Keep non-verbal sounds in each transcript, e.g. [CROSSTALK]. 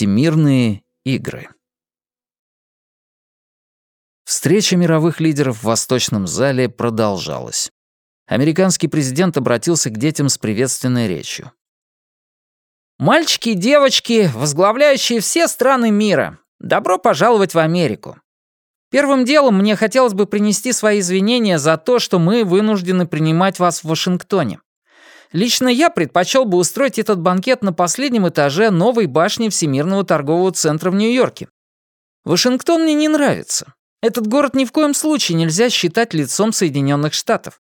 Всемирные игры. Встреча мировых лидеров в Восточном зале продолжалась. Американский президент обратился к детям с приветственной речью. «Мальчики и девочки, возглавляющие все страны мира, добро пожаловать в Америку. Первым делом мне хотелось бы принести свои извинения за то, что мы вынуждены принимать вас в Вашингтоне. Лично я предпочел бы устроить этот банкет на последнем этаже новой башни Всемирного торгового центра в Нью-Йорке. Вашингтон мне не нравится. Этот город ни в коем случае нельзя считать лицом Соединенных Штатов.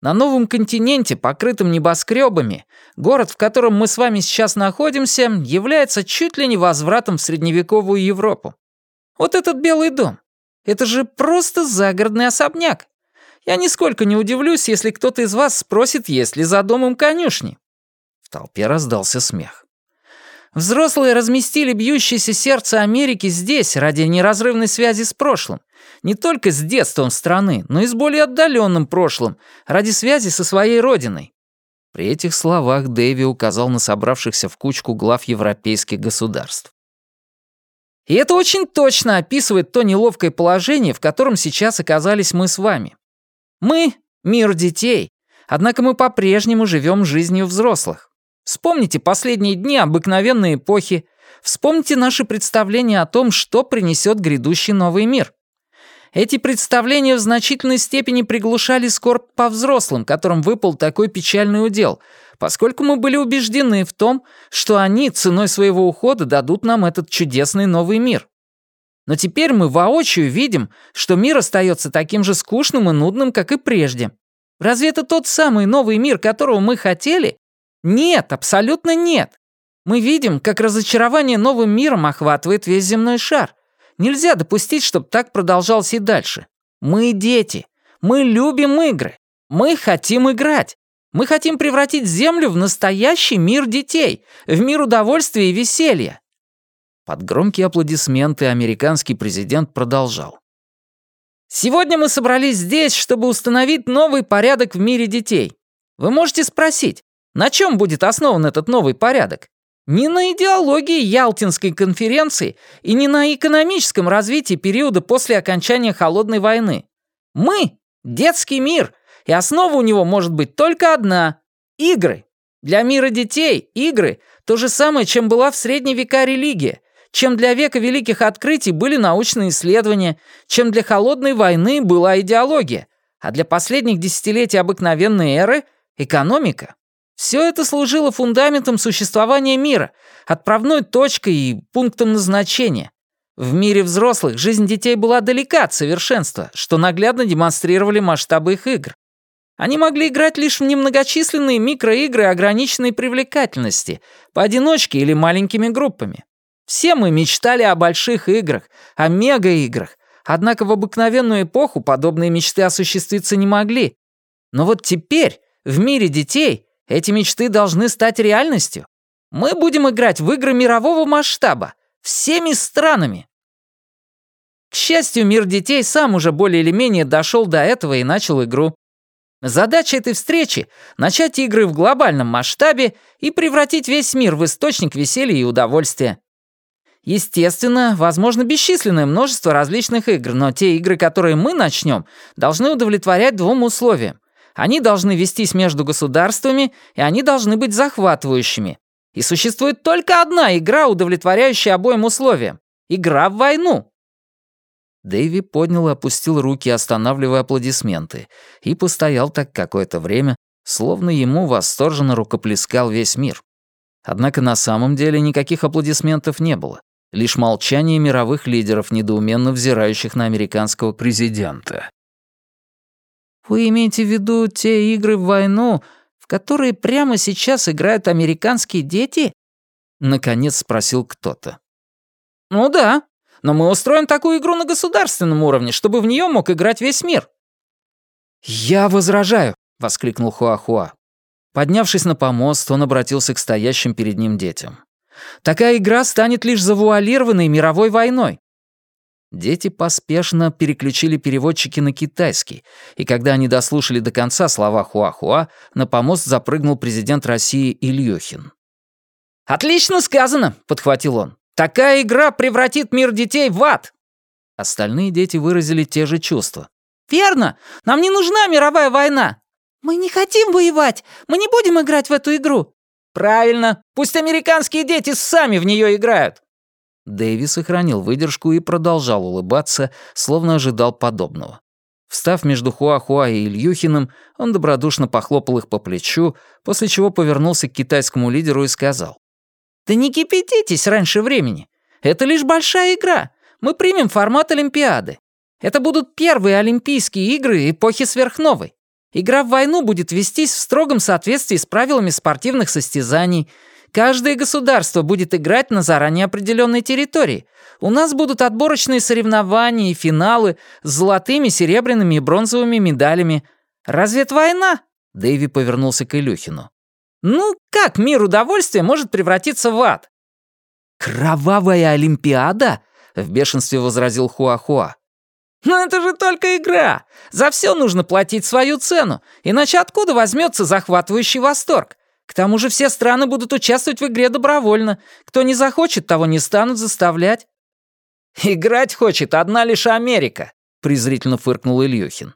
На новом континенте, покрытом небоскребами, город, в котором мы с вами сейчас находимся, является чуть ли не возвратом в средневековую Европу. Вот этот Белый дом. Это же просто загородный особняк. Я нисколько не удивлюсь, если кто-то из вас спросит, есть ли за домом конюшни». В толпе раздался смех. Взрослые разместили бьющееся сердце Америки здесь ради неразрывной связи с прошлым. Не только с детством страны, но и с более отдаленным прошлым, ради связи со своей родиной. При этих словах Дэви указал на собравшихся в кучку глав европейских государств. И это очень точно описывает то неловкое положение, в котором сейчас оказались мы с вами. Мы — мир детей, однако мы по-прежнему живем жизнью взрослых. Вспомните последние дни обыкновенной эпохи, вспомните наши представления о том, что принесет грядущий новый мир. Эти представления в значительной степени приглушали скорбь по взрослым, которым выпал такой печальный удел, поскольку мы были убеждены в том, что они ценой своего ухода дадут нам этот чудесный новый мир. Но теперь мы воочию видим, что мир остается таким же скучным и нудным, как и прежде. Разве это тот самый новый мир, которого мы хотели? Нет, абсолютно нет. Мы видим, как разочарование новым миром охватывает весь земной шар. Нельзя допустить, чтобы так продолжалось и дальше. Мы дети. Мы любим игры. Мы хотим играть. Мы хотим превратить Землю в настоящий мир детей, в мир удовольствия и веселья. Под громкие аплодисменты американский президент продолжал. «Сегодня мы собрались здесь, чтобы установить новый порядок в мире детей. Вы можете спросить, на чем будет основан этот новый порядок? Не на идеологии Ялтинской конференции и не на экономическом развитии периода после окончания Холодной войны. Мы — детский мир, и основа у него может быть только одна — игры. Для мира детей игры — то же самое, чем была в средние века религия, чем для века великих открытий были научные исследования, чем для холодной войны была идеология, а для последних десятилетий обыкновенной эры — экономика. Все это служило фундаментом существования мира, отправной точкой и пунктом назначения. В мире взрослых жизнь детей была далека от совершенства, что наглядно демонстрировали масштабы их игр. Они могли играть лишь в немногочисленные микроигры ограниченной привлекательности, поодиночке или маленькими группами. Все мы мечтали о больших играх, о мега-играх, однако в обыкновенную эпоху подобные мечты осуществиться не могли. Но вот теперь, в мире детей, эти мечты должны стать реальностью. Мы будем играть в игры мирового масштаба, всеми странами. К счастью, мир детей сам уже более или менее дошел до этого и начал игру. Задача этой встречи — начать игры в глобальном масштабе и превратить весь мир в источник веселья и удовольствия. Естественно, возможно бесчисленное множество различных игр, но те игры, которые мы начнем, должны удовлетворять двум условиям. Они должны вестись между государствами, и они должны быть захватывающими. И существует только одна игра, удовлетворяющая обоим условиям. Игра в войну. Дэйви поднял и опустил руки, останавливая аплодисменты, и постоял так какое-то время, словно ему восторженно рукоплескал весь мир. Однако на самом деле никаких аплодисментов не было лишь молчание мировых лидеров, недоуменно взирающих на американского президента. «Вы имеете в виду те игры в войну, в которые прямо сейчас играют американские дети?» Наконец спросил кто-то. «Ну да, но мы устроим такую игру на государственном уровне, чтобы в нее мог играть весь мир». «Я возражаю», — воскликнул Хуахуа. Поднявшись на помост, он обратился к стоящим перед ним детям. Такая игра станет лишь завуалированной мировой войной. Дети поспешно переключили переводчики на китайский, и когда они дослушали до конца слова «хуа-хуа», на помост запрыгнул президент России Ильюхин. «Отлично сказано!» — подхватил он. Такая игра превратит мир детей в ад!» Остальные дети выразили те же чувства. «Верно! Нам не нужна мировая война!» «Мы не хотим воевать! Мы не будем играть в эту игру!» «Правильно! Пусть американские дети сами в нее играют!» Дэви сохранил выдержку и продолжал улыбаться, словно ожидал подобного. Встав между Хуахуа и Ильюхиным, он добродушно похлопал их по плечу, после чего повернулся к китайскому лидеру и сказал. «Да не кипятитесь раньше времени. Это лишь большая игра. Мы примем формат Олимпиады. Это будут первые Олимпийские игры эпохи сверхновой. Игра в войну будет вестись в строгом соответствии с правилами спортивных состязаний. Каждое государство будет играть на заранее определенной территории. У нас будут отборочные соревнования и финалы с золотыми, серебряными и бронзовыми медалями. Разве это война?» Дэйви повернулся к Илюхину. «Ну, как мир удовольствия может превратиться в ад?» «Кровавая Олимпиада?» — в бешенстве возразил Хуахуа. «Но это же только игра! За все нужно платить свою цену, иначе откуда возьмется захватывающий восторг? К тому же все страны будут участвовать в игре добровольно. Кто не захочет, того не станут заставлять». «Играть хочет одна лишь Америка», — презрительно фыркнул Ильюхин.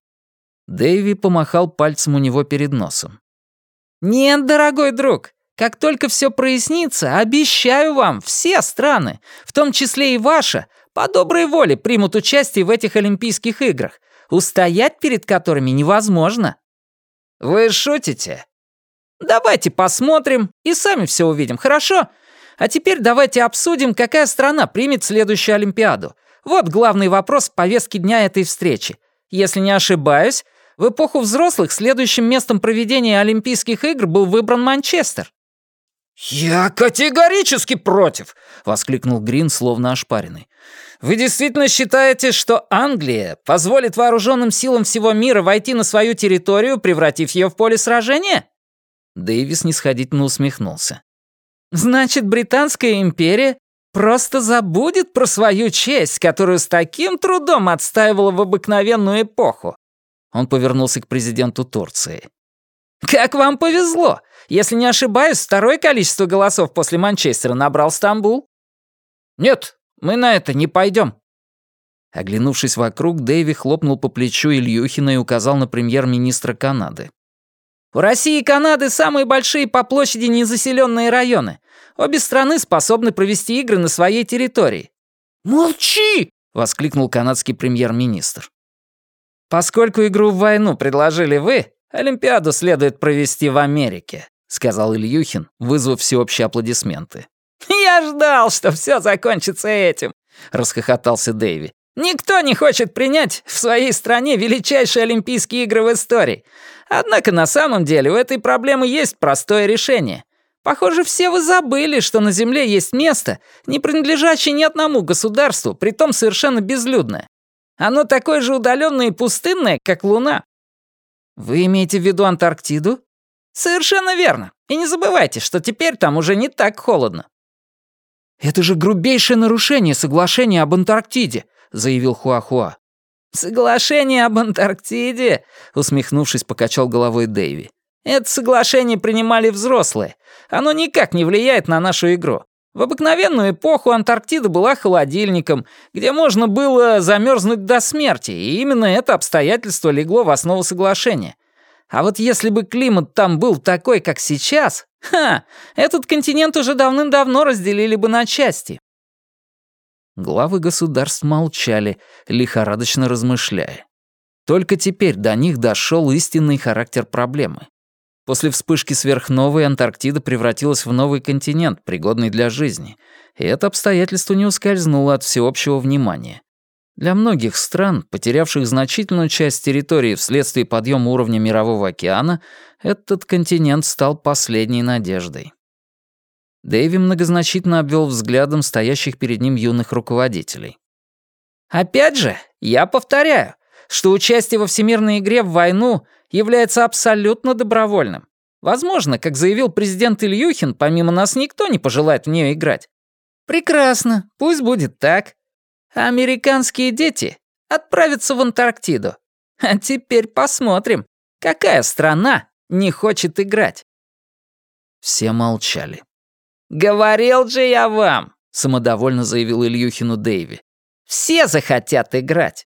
Дэйви помахал пальцем у него перед носом. «Нет, дорогой друг, как только все прояснится, обещаю вам, все страны, в том числе и ваша, по доброй воле примут участие в этих Олимпийских играх, устоять перед которыми невозможно». «Вы шутите?» «Давайте посмотрим и сами все увидим, хорошо? А теперь давайте обсудим, какая страна примет следующую Олимпиаду. Вот главный вопрос в повестке дня этой встречи. Если не ошибаюсь, в эпоху взрослых следующим местом проведения Олимпийских игр был выбран Манчестер». «Я категорически против!» — воскликнул Грин, словно ошпаренный. «Вы действительно считаете, что Англия позволит вооруженным силам всего мира войти на свою территорию, превратив ее в поле сражения?» Дэвис нисходительно усмехнулся. «Значит, Британская империя просто забудет про свою честь, которую с таким трудом отстаивала в обыкновенную эпоху?» Он повернулся к президенту Турции. «Как вам повезло! Если не ошибаюсь, второе количество голосов после Манчестера набрал Стамбул». «Нет, мы на это не пойдем. Оглянувшись вокруг, Дэйви хлопнул по плечу Ильюхина и указал на премьер-министра Канады. «У России и Канады самые большие по площади незаселенные районы. Обе страны способны провести игры на своей территории». «Молчи!» — воскликнул канадский премьер-министр. «Поскольку игру в войну предложили вы, Олимпиаду следует провести в Америке», — сказал Ильюхин, вызвав всеобщие аплодисменты. [LAUGHS] «Я ждал, что все закончится этим», — расхохотался Дэйви. «Никто не хочет принять в своей стране величайшие Олимпийские игры в истории. Однако на самом деле у этой проблемы есть простое решение. Похоже, все вы забыли, что на Земле есть место, не принадлежащее ни одному государству, притом совершенно безлюдное. Оно такое же удаленное и пустынное, как Луна». «Вы имеете в виду Антарктиду?» «Совершенно верно. И не забывайте, что теперь там уже не так холодно. «Это же грубейшее нарушение соглашения об Антарктиде», — заявил Хуахуа. «Соглашение об Антарктиде?» — усмехнувшись, покачал головой Дэйви. «Это соглашение принимали взрослые. Оно никак не влияет на нашу игру. В обыкновенную эпоху Антарктида была холодильником, где можно было замерзнуть до смерти, и именно это обстоятельство легло в основу соглашения. А вот если бы климат там был такой, как сейчас, ха, этот континент уже давным-давно разделили бы на части. Главы государств молчали, лихорадочно размышляя. Только теперь до них дошел истинный характер проблемы. После вспышки сверхновой Антарктида превратилась в новый континент, пригодный для жизни, и это обстоятельство не ускользнуло от всеобщего внимания. Для многих стран, потерявших значительную часть территории вследствие подъема уровня Мирового океана, этот континент стал последней надеждой. Дэйви многозначительно обвел взглядом стоящих перед ним юных руководителей. «Опять же, я повторяю, что участие во всемирной игре в войну является абсолютно добровольным. Возможно, как заявил президент Ильюхин, помимо нас никто не пожелает в нее играть. Прекрасно, пусть будет так американские дети отправятся в Антарктиду. А теперь посмотрим, какая страна не хочет играть. Все молчали. «Говорил же я вам, самодовольно заявил Ильюхину Дэйви. «Все захотят играть.